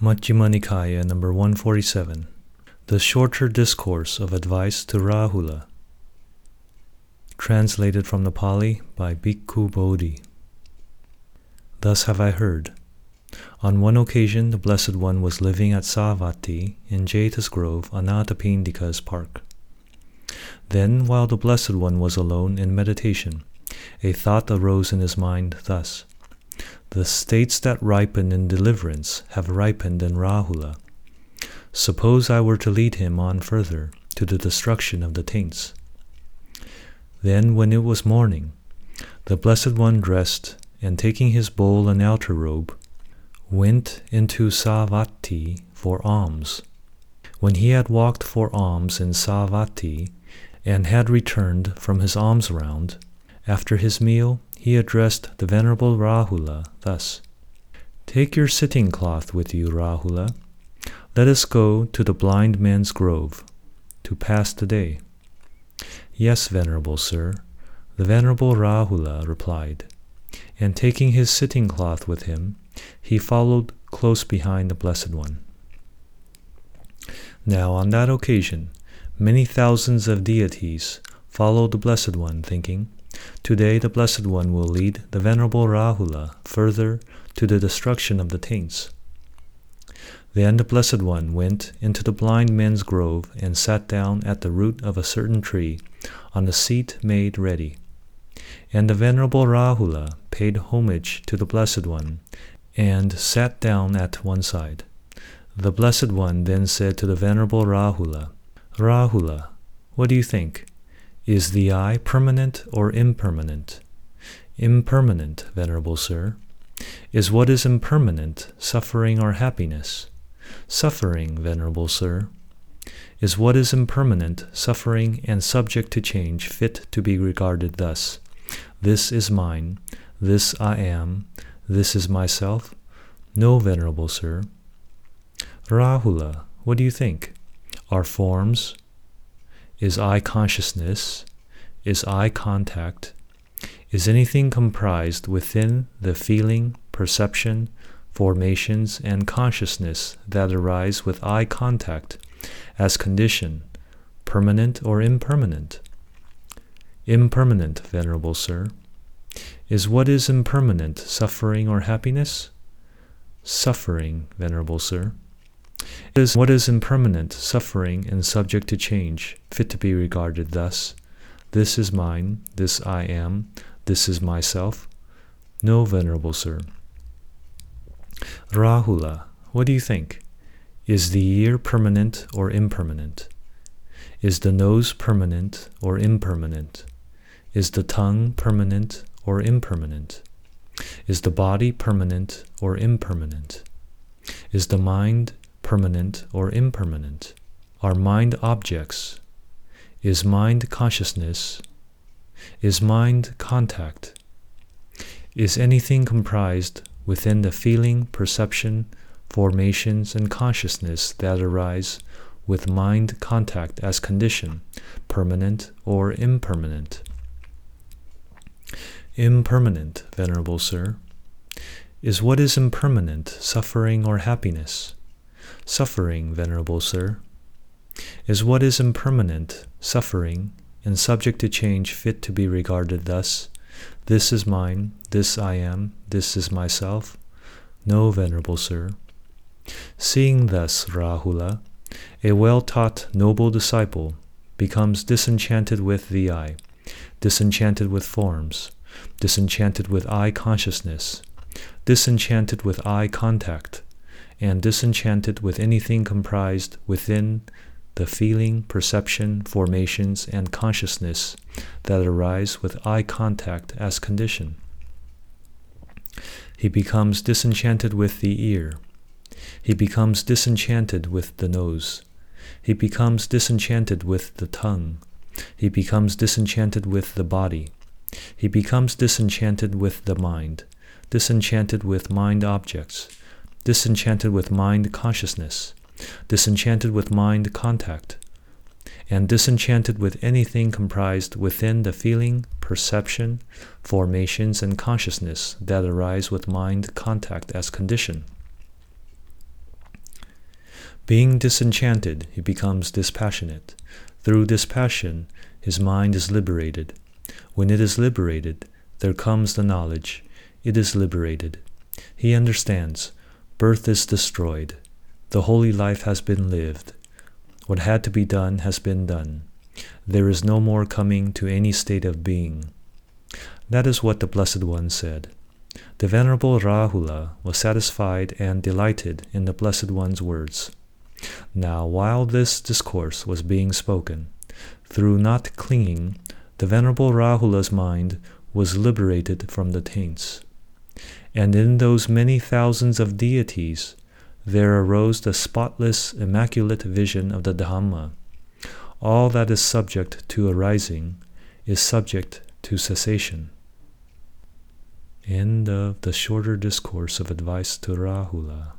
Majjhima Nikaya, number 147. The Shorter Discourse of Advice to Rahula. Translated from the Pali by Bhikkhu Bodhi. Thus have I heard. On one occasion, the Blessed One was living at Savatthi in Jeta's Grove, Anathapindika's park. Then, while the Blessed One was alone in meditation, a thought arose in his mind thus The states that ripen in deliverance have ripened in Rahula. Suppose I were to lead him on further to the destruction of the taints. Then, when it was morning, the Blessed One dressed, and taking his bowl and outer robe, went into Savatthi for alms. When he had walked for alms in Savatthi, and had returned from his alms round, after his meal he addressed the Venerable Rahula thus Take your sitting cloth with you, Rahula. Let us go to the blind man's grove to pass the day. Yes, Venerable Sir, the Venerable Rahula replied, and taking his sitting cloth with him, he followed close behind the Blessed One. Now, on that occasion, many thousands of deities followed the Blessed One, thinking, Today the Blessed One will lead the Venerable Rahula further to the destruction of the taints. Then the Blessed One went into the blind men's grove and sat down at the root of a certain tree on a seat made ready. And the Venerable Rahula paid homage to the Blessed One and sat down at one side. The Blessed One then said to the Venerable Rahula, Rahula, what do you think? Is the eye permanent or impermanent? Impermanent, Venerable Sir. Is what is impermanent suffering or happiness? Suffering, Venerable Sir. Is what is impermanent, suffering, and subject to change fit to be regarded thus? This is mine, this I am, this is myself? No, Venerable Sir. Rahula, what do you think? Are forms? Is eye consciousness? Is eye contact? Is anything comprised within the feeling, perception, formations, and consciousness that arise with eye contact as condition, permanent or impermanent? Impermanent, Venerable Sir. Is what is impermanent suffering or happiness? Suffering, Venerable Sir. Is what is impermanent, suffering, and subject to change, fit to be regarded thus? This is mine, this I am, this is myself? No, Venerable Sir. Rahula, what do you think? Is the ear permanent or impermanent? Is the nose permanent or impermanent? Is the tongue permanent or impermanent? Is the body permanent or impermanent? Is the mind permanent or impermanent? Are mind objects? Is mind consciousness? Is mind contact? Is anything comprised within the feeling, perception, formations, and consciousness that arise with mind contact as condition, permanent or impermanent? Impermanent, Venerable Sir. Is what is impermanent suffering or happiness? Suffering, Venerable Sir. Is what is impermanent suffering and subject to change fit to be regarded thus? This is mine, this I am, this is myself? No, Venerable Sir. Seeing thus, Rahula, a well taught, noble disciple becomes disenchanted with the eye, disenchanted with forms, disenchanted with eye consciousness, disenchanted with eye contact, and disenchanted with anything comprised within the feeling, perception, formations, and consciousness that arise with eye contact as condition. He becomes disenchanted with the ear. He becomes disenchanted with the nose. He becomes disenchanted with the tongue. He becomes disenchanted with the body. He becomes disenchanted with the mind, disenchanted with mind objects, disenchanted with mind consciousness, disenchanted with mind contact, and disenchanted with anything comprised within the feeling, perception, formations, and consciousness that arise with mind contact as condition. Being disenchanted, he becomes dispassionate. Through dispassion, his mind is liberated. When it is liberated, there comes the knowledge. It is liberated. He understands. Birth is destroyed. The holy life has been lived. What had to be done has been done. There is no more coming to any state of being. That is what the Blessed One said. The Venerable Rahula was satisfied and delighted in the Blessed One's words. Now, while this discourse was being spoken, through not clinging, the Venerable Rahula's mind was liberated from the taints. And in those many thousands of deities, there arose the spotless, immaculate vision of the Dhamma. All that is subject to arising is subject to cessation. End of the shorter discourse of advice to Rahula.